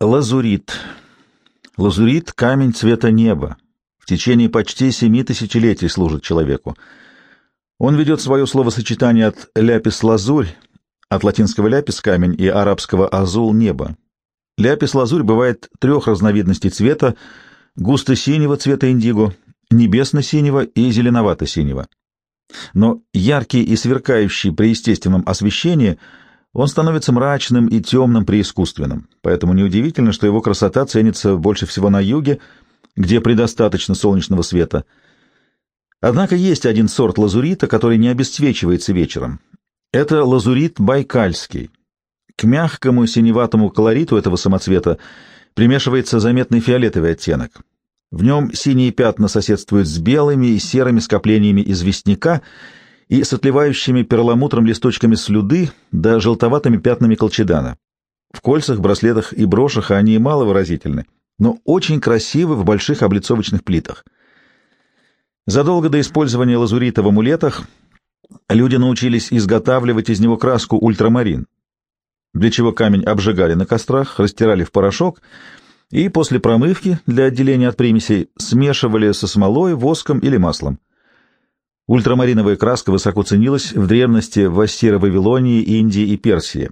Лазурит. Лазурит — камень цвета неба. В течение почти семи тысячелетий служит человеку. Он ведет свое словосочетание от ляпис-лазурь, от латинского ляпис — камень и арабского азул — небо. Ляпис-лазурь бывает трех разновидностей цвета — густо-синего цвета индиго, небесно-синего и зеленовато-синего. Но яркий и сверкающий при естественном освещении — он становится мрачным и темным при искусственном, поэтому неудивительно, что его красота ценится больше всего на юге, где предостаточно солнечного света. Однако есть один сорт лазурита, который не обесцвечивается вечером. Это лазурит байкальский. К мягкому синеватому колориту этого самоцвета примешивается заметный фиолетовый оттенок. В нем синие пятна соседствуют с белыми и серыми скоплениями известняка — и с отливающими перламутром листочками слюды да желтоватыми пятнами колчедана. В кольцах, браслетах и брошах они мало выразительны, но очень красивы в больших облицовочных плитах. Задолго до использования лазурита в амулетах люди научились изготавливать из него краску ультрамарин, для чего камень обжигали на кострах, растирали в порошок и после промывки для отделения от примесей смешивали со смолой, воском или маслом. Ультрамариновая краска высоко ценилась в древности в Ассиро-Вавилонии, Индии и Персии.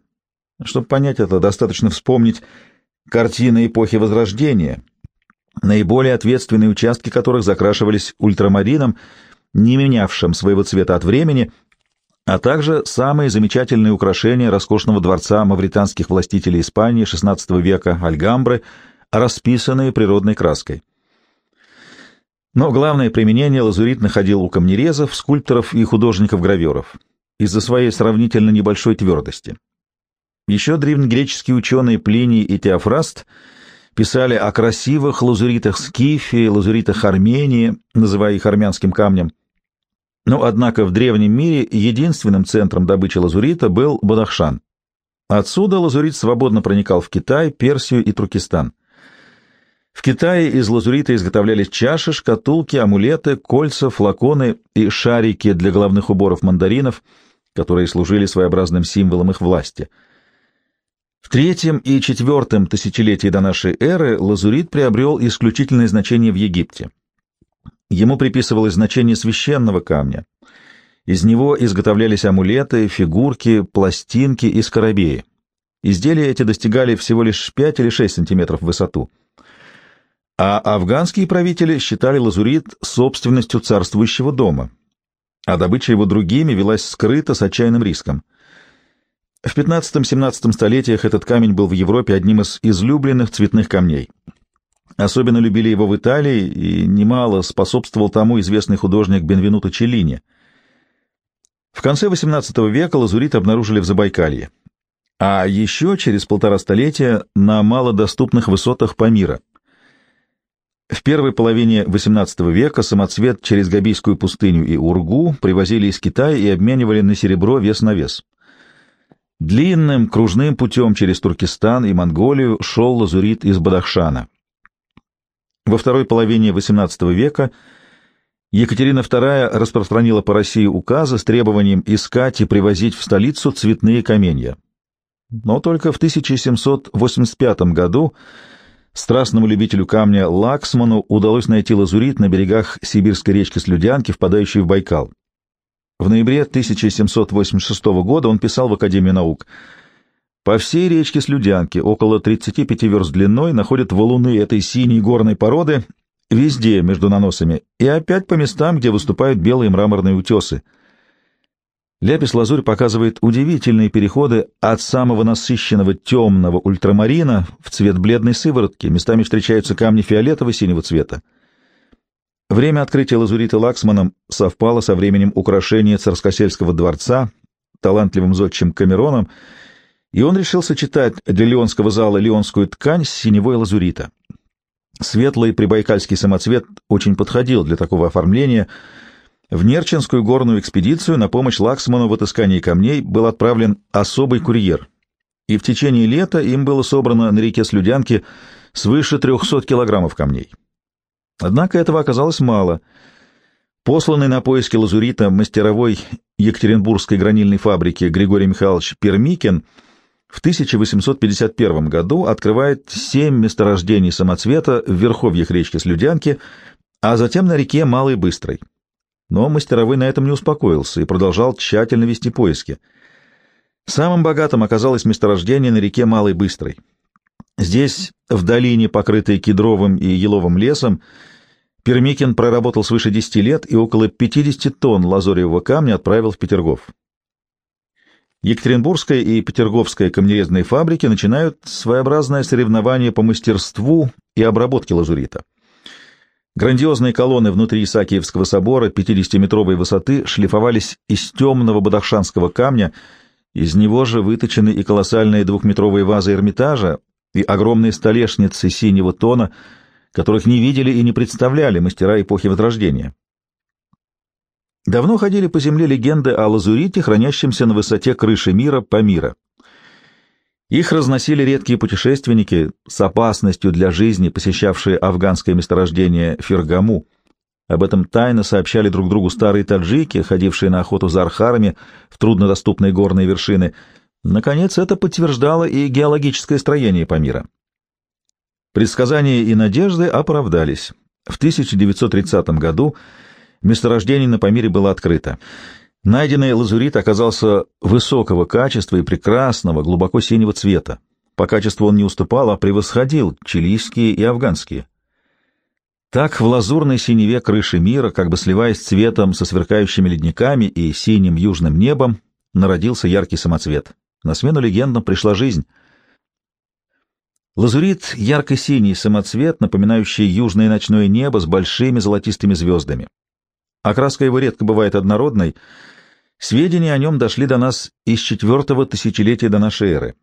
Чтобы понять это, достаточно вспомнить картины эпохи Возрождения, наиболее ответственные участки которых закрашивались ультрамарином, не менявшим своего цвета от времени, а также самые замечательные украшения роскошного дворца мавританских властителей Испании XVI века Альгамбры, расписанные природной краской. Но главное применение лазурит находил у камнерезов, скульпторов и художников-граверов из-за своей сравнительно небольшой твердости. Еще древнегреческие ученые Плиний и Теофраст писали о красивых лазуритах Скифии, лазуритах Армении, называя их армянским камнем. Но, однако, в древнем мире единственным центром добычи лазурита был Бадахшан. Отсюда лазурит свободно проникал в Китай, Персию и Туркестан. В Китае из лазурита изготовлялись чаши, шкатулки, амулеты, кольца, флаконы и шарики для головных уборов мандаринов, которые служили своеобразным символом их власти. В третьем и четвертом тысячелетии до нашей эры лазурит приобрел исключительное значение в Египте. Ему приписывалось значение священного камня. Из него изготовлялись амулеты, фигурки, пластинки и скоробеи. Изделия эти достигали всего лишь 5 или 6 сантиметров в высоту — а афганские правители считали лазурит собственностью царствующего дома, а добыча его другими велась скрыто с отчаянным риском. В XV-XVII столетиях этот камень был в Европе одним из излюбленных цветных камней. Особенно любили его в Италии, и немало способствовал тому известный художник Бенвенуто Челлини. В конце XVIII века лазурит обнаружили в Забайкалье, а еще через полтора столетия на малодоступных высотах Памира — в первой половине XVIII века самоцвет через Габийскую пустыню и Ургу привозили из Китая и обменивали на серебро вес на вес. Длинным кружным путем через Туркестан и Монголию шел лазурит из Бадахшана. Во второй половине XVIII века Екатерина II распространила по России указы с требованием искать и привозить в столицу цветные каменья. Но только в 1785 году Страстному любителю камня Лаксману удалось найти лазурит на берегах сибирской речки Слюдянки, впадающей в Байкал. В ноябре 1786 года он писал в Академии наук «По всей речке Слюдянки, около 35 верст длиной, находят валуны этой синей горной породы везде между наносами и опять по местам, где выступают белые мраморные утесы. Ляпис-лазурь показывает удивительные переходы от самого насыщенного темного ультрамарина в цвет бледной сыворотки, местами встречаются камни фиолетово-синего цвета. Время открытия лазурита Лаксманом совпало со временем украшения царскосельского дворца талантливым зодчим Камероном, и он решил сочетать для Леонского зала леонскую ткань с синевой лазурита. Светлый прибайкальский самоцвет очень подходил для такого оформления — в Нерчинскую горную экспедицию на помощь Лаксману в отыскании камней был отправлен особый курьер, и в течение лета им было собрано на реке Слюдянки свыше 300 килограммов камней. Однако этого оказалось мало. Посланный на поиски лазурита мастеровой Екатеринбургской гранильной фабрики Григорий Михайлович Пермикин в 1851 году открывает семь месторождений самоцвета в верховьях речки Слюдянки, а затем на реке Малой Быстрой. Но мастеровой на этом не успокоился и продолжал тщательно вести поиски. Самым богатым оказалось месторождение на реке Малой Быстрой. Здесь, в долине, покрытой кедровым и еловым лесом, Пермикин проработал свыше 10 лет и около 50 тонн лазоревого камня отправил в Петергоф. Екатеринбургская и Петерговская камнерезные фабрики начинают своеобразное соревнование по мастерству и обработке лазурита. Грандиозные колонны внутри Исаакиевского собора 50-метровой высоты шлифовались из темного бадахшанского камня, из него же выточены и колоссальные двухметровые вазы Эрмитажа, и огромные столешницы синего тона, которых не видели и не представляли мастера эпохи Возрождения. Давно ходили по земле легенды о лазурите, хранящемся на высоте крыши мира Памира. Их разносили редкие путешественники с опасностью для жизни, посещавшие афганское месторождение Фергаму. Об этом тайно сообщали друг другу старые таджики, ходившие на охоту за архарами в труднодоступные горные вершины. Наконец, это подтверждало и геологическое строение Памира. Предсказания и надежды оправдались. В 1930 году месторождение на Памире было открыто. Найденный лазурит оказался высокого качества и прекрасного, глубоко синего цвета. По качеству он не уступал, а превосходил чилийские и афганские. Так в лазурной синеве крыши мира, как бы сливаясь цветом со сверкающими ледниками и синим южным небом, народился яркий самоцвет. На смену легендам пришла жизнь. Лазурит — ярко-синий самоцвет, напоминающий южное ночное небо с большими золотистыми звездами. Окраска его редко бывает однородной — Сведения о нем дошли до нас из четвертого тысячелетия до нашей эры,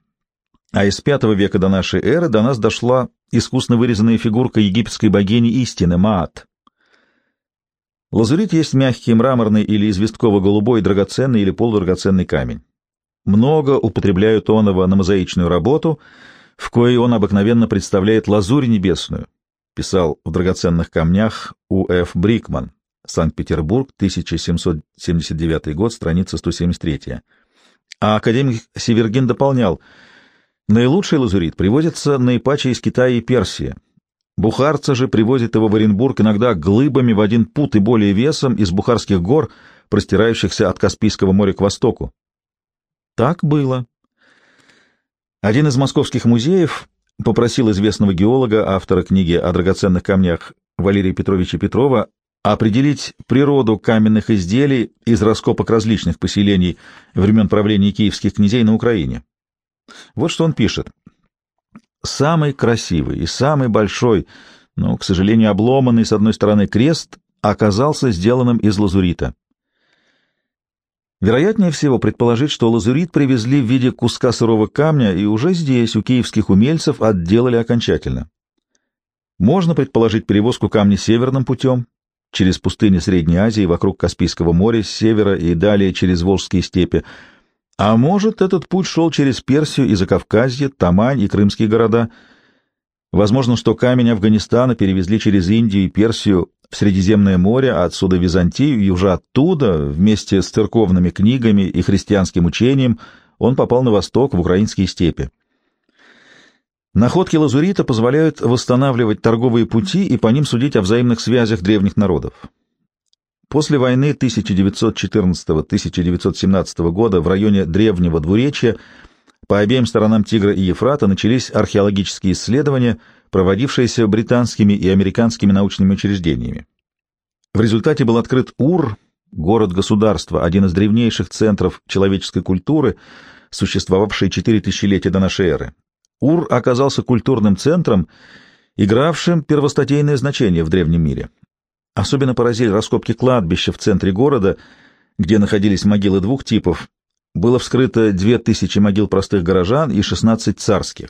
а из пятого века до нашей эры до нас дошла искусно вырезанная фигурка египетской богини истины Маат. Лазурит есть мягкий, мраморный или известково-голубой, драгоценный или полудрагоценный камень. Много употребляют оного на мозаичную работу, в коей он обыкновенно представляет лазурь небесную, писал в драгоценных камнях У.Ф. Брикман. Санкт-Петербург, 1779 год, страница 173. А академик Севергин дополнял, наилучший лазурит привозится наипаче из Китая и Персии. Бухарцы же привозят его в Оренбург иногда глыбами в один пут и более весом из Бухарских гор, простирающихся от Каспийского моря к востоку. Так было. Один из московских музеев попросил известного геолога, автора книги о драгоценных камнях Валерия Петровича Петрова, определить природу каменных изделий из раскопок различных поселений времен правления киевских князей на Украине. Вот что он пишет. «Самый красивый и самый большой, но, к сожалению, обломанный с одной стороны крест оказался сделанным из лазурита. Вероятнее всего предположить, что лазурит привезли в виде куска сырого камня и уже здесь у киевских умельцев отделали окончательно. Можно предположить перевозку камня северным путем, через пустыни Средней Азии, вокруг Каспийского моря, с севера и далее через Волжские степи. А может, этот путь шел через Персию и Закавказье, Тамань и крымские города. Возможно, что камень Афганистана перевезли через Индию и Персию в Средиземное море, а отсюда в Византию, и уже оттуда, вместе с церковными книгами и христианским учением, он попал на восток, в украинские степи. Находки лазурита позволяют восстанавливать торговые пути и по ним судить о взаимных связях древних народов. После войны 1914-1917 года в районе Древнего Двуречья по обеим сторонам Тигра и Ефрата начались археологические исследования, проводившиеся британскими и американскими научными учреждениями. В результате был открыт Ур, город-государство, один из древнейших центров человеческой культуры, существовавший четыре тысячелетия до нашей эры. Ур оказался культурным центром, игравшим первостатейное значение в древнем мире. Особенно поразили раскопки кладбища в центре города, где находились могилы двух типов. Было вскрыто две тысячи могил простых горожан и шестнадцать царских.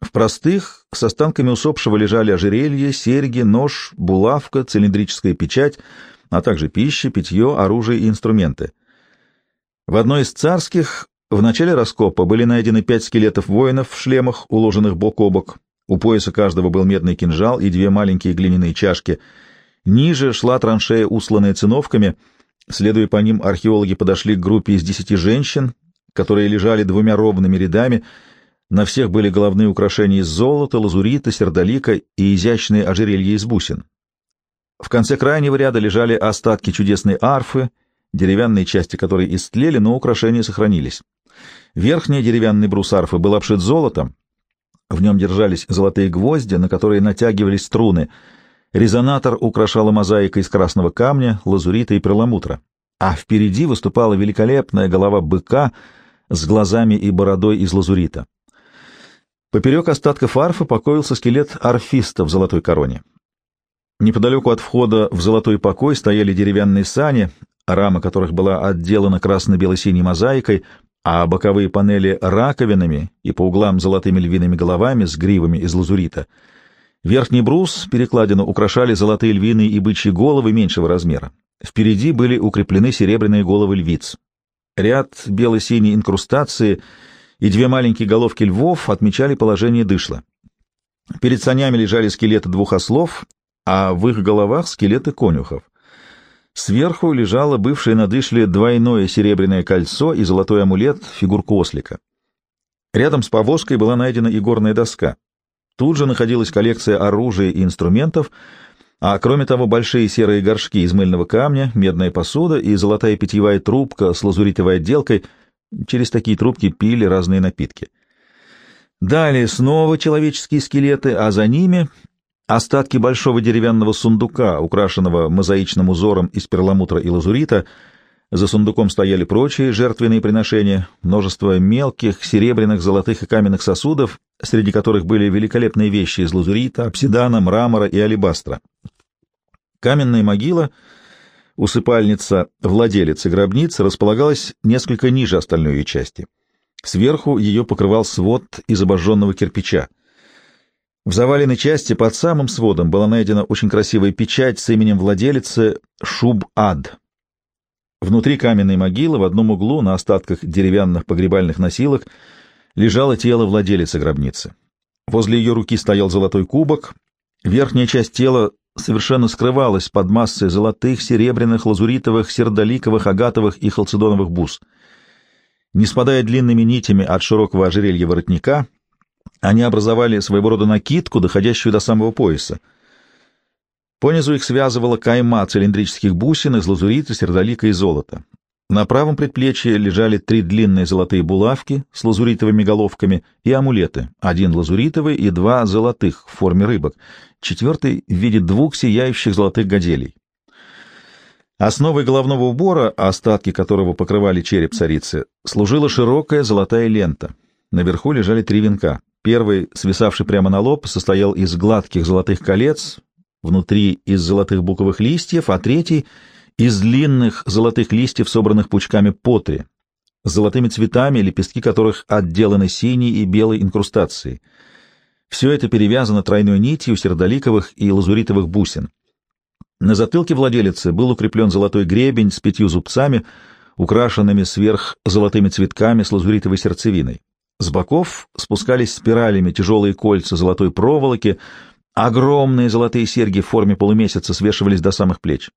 В простых с останками усопшего лежали ожерелье, серьги, нож, булавка, цилиндрическая печать, а также пища, питье, оружие и инструменты. В одной из царских в начале раскопа были найдены пять скелетов воинов в шлемах, уложенных бок о бок. У пояса каждого был медный кинжал и две маленькие глиняные чашки. Ниже шла траншея, усланная циновками. Следуя по ним, археологи подошли к группе из десяти женщин, которые лежали двумя ровными рядами. На всех были головные украшения из золота, лазурита, сердолика и изящные ожерелья из бусин. В конце крайнего ряда лежали остатки чудесной арфы, деревянные части которой истлели, но украшения сохранились. Верхний деревянный брус арфы был обшит золотом, в нем держались золотые гвозди, на которые натягивались струны. Резонатор украшала мозаика из красного камня, лазурита и перламутра. А впереди выступала великолепная голова быка с глазами и бородой из лазурита. Поперек остатков арфы покоился скелет арфиста в золотой короне. Неподалеку от входа в золотой покой стояли деревянные сани, рама которых была отделана красно-бело-синей мозаикой, а боковые панели — раковинами и по углам золотыми львиными головами с гривами из лазурита. Верхний брус, перекладину, украшали золотые львиные и бычьи головы меньшего размера. Впереди были укреплены серебряные головы львиц. Ряд бело-синей инкрустации и две маленькие головки львов отмечали положение дышла. Перед санями лежали скелеты двух ослов, а в их головах — скелеты конюхов. Сверху лежало бывшее на дышле двойное серебряное кольцо и золотой амулет фигурку ослика. Рядом с повозкой была найдена и горная доска. Тут же находилась коллекция оружия и инструментов, а кроме того большие серые горшки из мыльного камня, медная посуда и золотая питьевая трубка с лазуритовой отделкой. Через такие трубки пили разные напитки. Далее снова человеческие скелеты, а за ними Остатки большого деревянного сундука, украшенного мозаичным узором из перламутра и лазурита, за сундуком стояли прочие жертвенные приношения, множество мелких, серебряных, золотых и каменных сосудов, среди которых были великолепные вещи из лазурита, обсидана, мрамора и алебастра. Каменная могила, усыпальница владелицы гробницы, располагалась несколько ниже остальной ее части. Сверху ее покрывал свод из обожженного кирпича. В заваленной части под самым сводом была найдена очень красивая печать с именем владелицы Шуб-Ад. Внутри каменной могилы в одном углу на остатках деревянных погребальных носилок лежало тело владелицы гробницы. Возле ее руки стоял золотой кубок, верхняя часть тела совершенно скрывалась под массой золотых, серебряных, лазуритовых, сердоликовых, агатовых и халцедоновых бус. Не спадая длинными нитями от широкого ожерелья воротника — они образовали своего рода накидку, доходящую до самого пояса. Понизу их связывала кайма цилиндрических бусин из лазурита, сердолика и золота. На правом предплечье лежали три длинные золотые булавки с лазуритовыми головками и амулеты, один лазуритовый и два золотых в форме рыбок, четвертый в виде двух сияющих золотых гаделей. Основой головного убора, остатки которого покрывали череп царицы, служила широкая золотая лента. Наверху лежали три венка. Первый, свисавший прямо на лоб, состоял из гладких золотых колец, внутри из золотых буковых листьев, а третий — из длинных золотых листьев, собранных пучками по три, с золотыми цветами, лепестки которых отделаны синей и белой инкрустацией. Все это перевязано тройной нитью сердоликовых и лазуритовых бусин. На затылке владелицы был укреплен золотой гребень с пятью зубцами, украшенными сверх золотыми цветками с лазуритовой сердцевиной. С боков спускались спиралями тяжелые кольца золотой проволоки, огромные золотые серьги в форме полумесяца свешивались до самых плеч.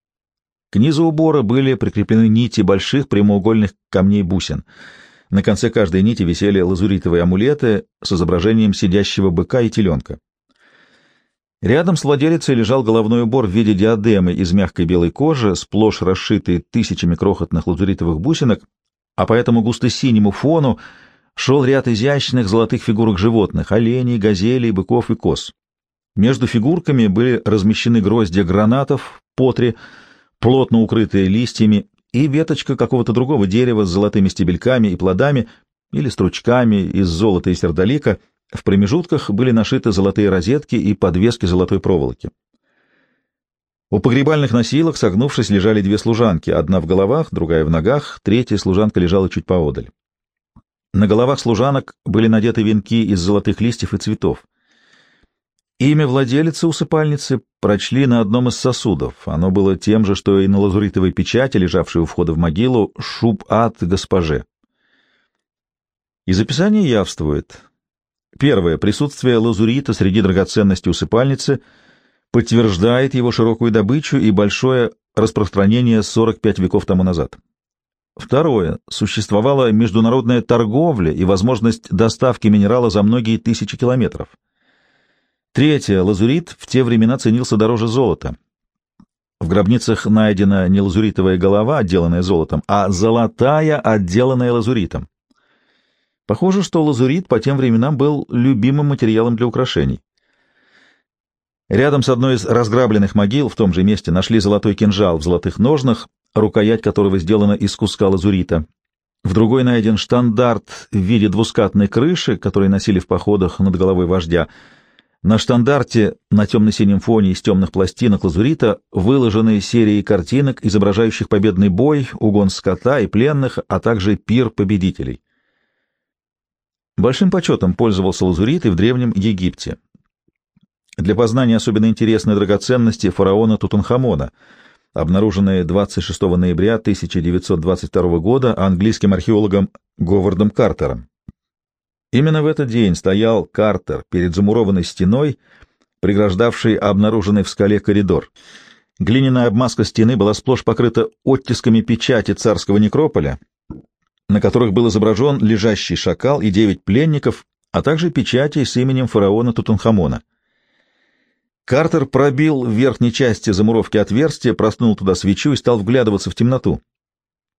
К низу убора были прикреплены нити больших прямоугольных камней бусин. На конце каждой нити висели лазуритовые амулеты с изображением сидящего быка и теленка. Рядом с владелицей лежал головной убор в виде диадемы из мягкой белой кожи, сплошь расшитый тысячами крохотных лазуритовых бусинок, а по этому густо-синему фону шел ряд изящных золотых фигурок животных — оленей, газелей, быков и коз. Между фигурками были размещены гроздья гранатов, потри, плотно укрытые листьями, и веточка какого-то другого дерева с золотыми стебельками и плодами или стручками из золота и сердолика. В промежутках были нашиты золотые розетки и подвески золотой проволоки. У погребальных носилок, согнувшись, лежали две служанки, одна в головах, другая в ногах, третья служанка лежала чуть поодаль. На головах служанок были надеты венки из золотых листьев и цветов. Имя владелицы усыпальницы прочли на одном из сосудов. Оно было тем же, что и на лазуритовой печати, лежавшей у входа в могилу, шуб-ад госпоже. Из описания явствует. Первое. Присутствие лазурита среди драгоценностей усыпальницы подтверждает его широкую добычу и большое распространение 45 веков тому назад. Второе. Существовала международная торговля и возможность доставки минерала за многие тысячи километров. Третье. Лазурит в те времена ценился дороже золота. В гробницах найдена не лазуритовая голова, отделанная золотом, а золотая, отделанная лазуритом. Похоже, что лазурит по тем временам был любимым материалом для украшений. Рядом с одной из разграбленных могил в том же месте нашли золотой кинжал в золотых ножнах, рукоять которого сделана из куска лазурита. В другой найден штандарт в виде двускатной крыши, который носили в походах над головой вождя. На штандарте на темно-синем фоне из темных пластинок лазурита выложены серии картинок, изображающих победный бой, угон скота и пленных, а также пир победителей. Большим почетом пользовался лазурит и в Древнем Египте. Для познания особенно интересны драгоценности фараона Тутанхамона — обнаруженные 26 ноября 1922 года английским археологом Говардом Картером. Именно в этот день стоял Картер перед замурованной стеной, преграждавшей обнаруженный в скале коридор. Глиняная обмазка стены была сплошь покрыта оттисками печати царского некрополя, на которых был изображен лежащий шакал и девять пленников, а также печати с именем фараона Тутанхамона. Картер пробил в верхней части замуровки отверстие, проснул туда свечу и стал вглядываться в темноту.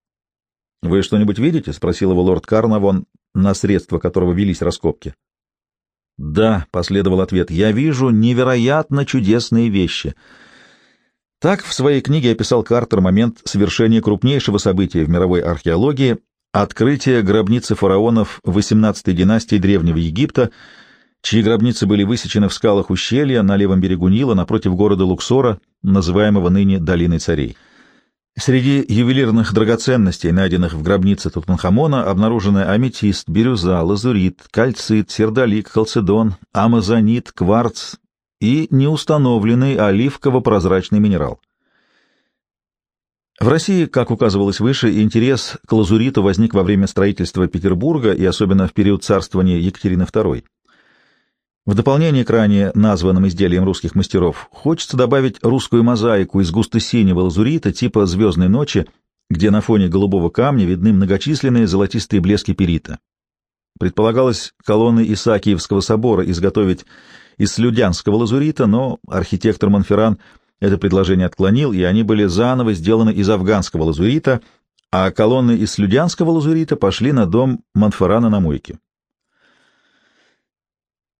— Вы что-нибудь видите? — спросил его лорд Карнавон, на средства которого велись раскопки. — Да, — последовал ответ, — я вижу невероятно чудесные вещи. Так в своей книге описал Картер момент совершения крупнейшего события в мировой археологии — открытия гробницы фараонов XVIII династии Древнего Египта — чьи гробницы были высечены в скалах ущелья на левом берегу Нила напротив города Луксора, называемого ныне Долиной Царей. Среди ювелирных драгоценностей, найденных в гробнице Тутанхамона, обнаружены аметист, бирюза, лазурит, кальцит, сердолик, халцедон, амазонит, кварц и неустановленный оливково-прозрачный минерал. В России, как указывалось выше, интерес к лазуриту возник во время строительства Петербурга и особенно в период царствования Екатерины II. В дополнение к ранее названным изделиям русских мастеров хочется добавить русскую мозаику из густо-синего лазурита типа «Звездной ночи», где на фоне голубого камня видны многочисленные золотистые блески перита. Предполагалось колонны Исаакиевского собора изготовить из слюдянского лазурита, но архитектор Монферран это предложение отклонил, и они были заново сделаны из афганского лазурита, а колонны из слюдянского лазурита пошли на дом Монферрана на Мойке.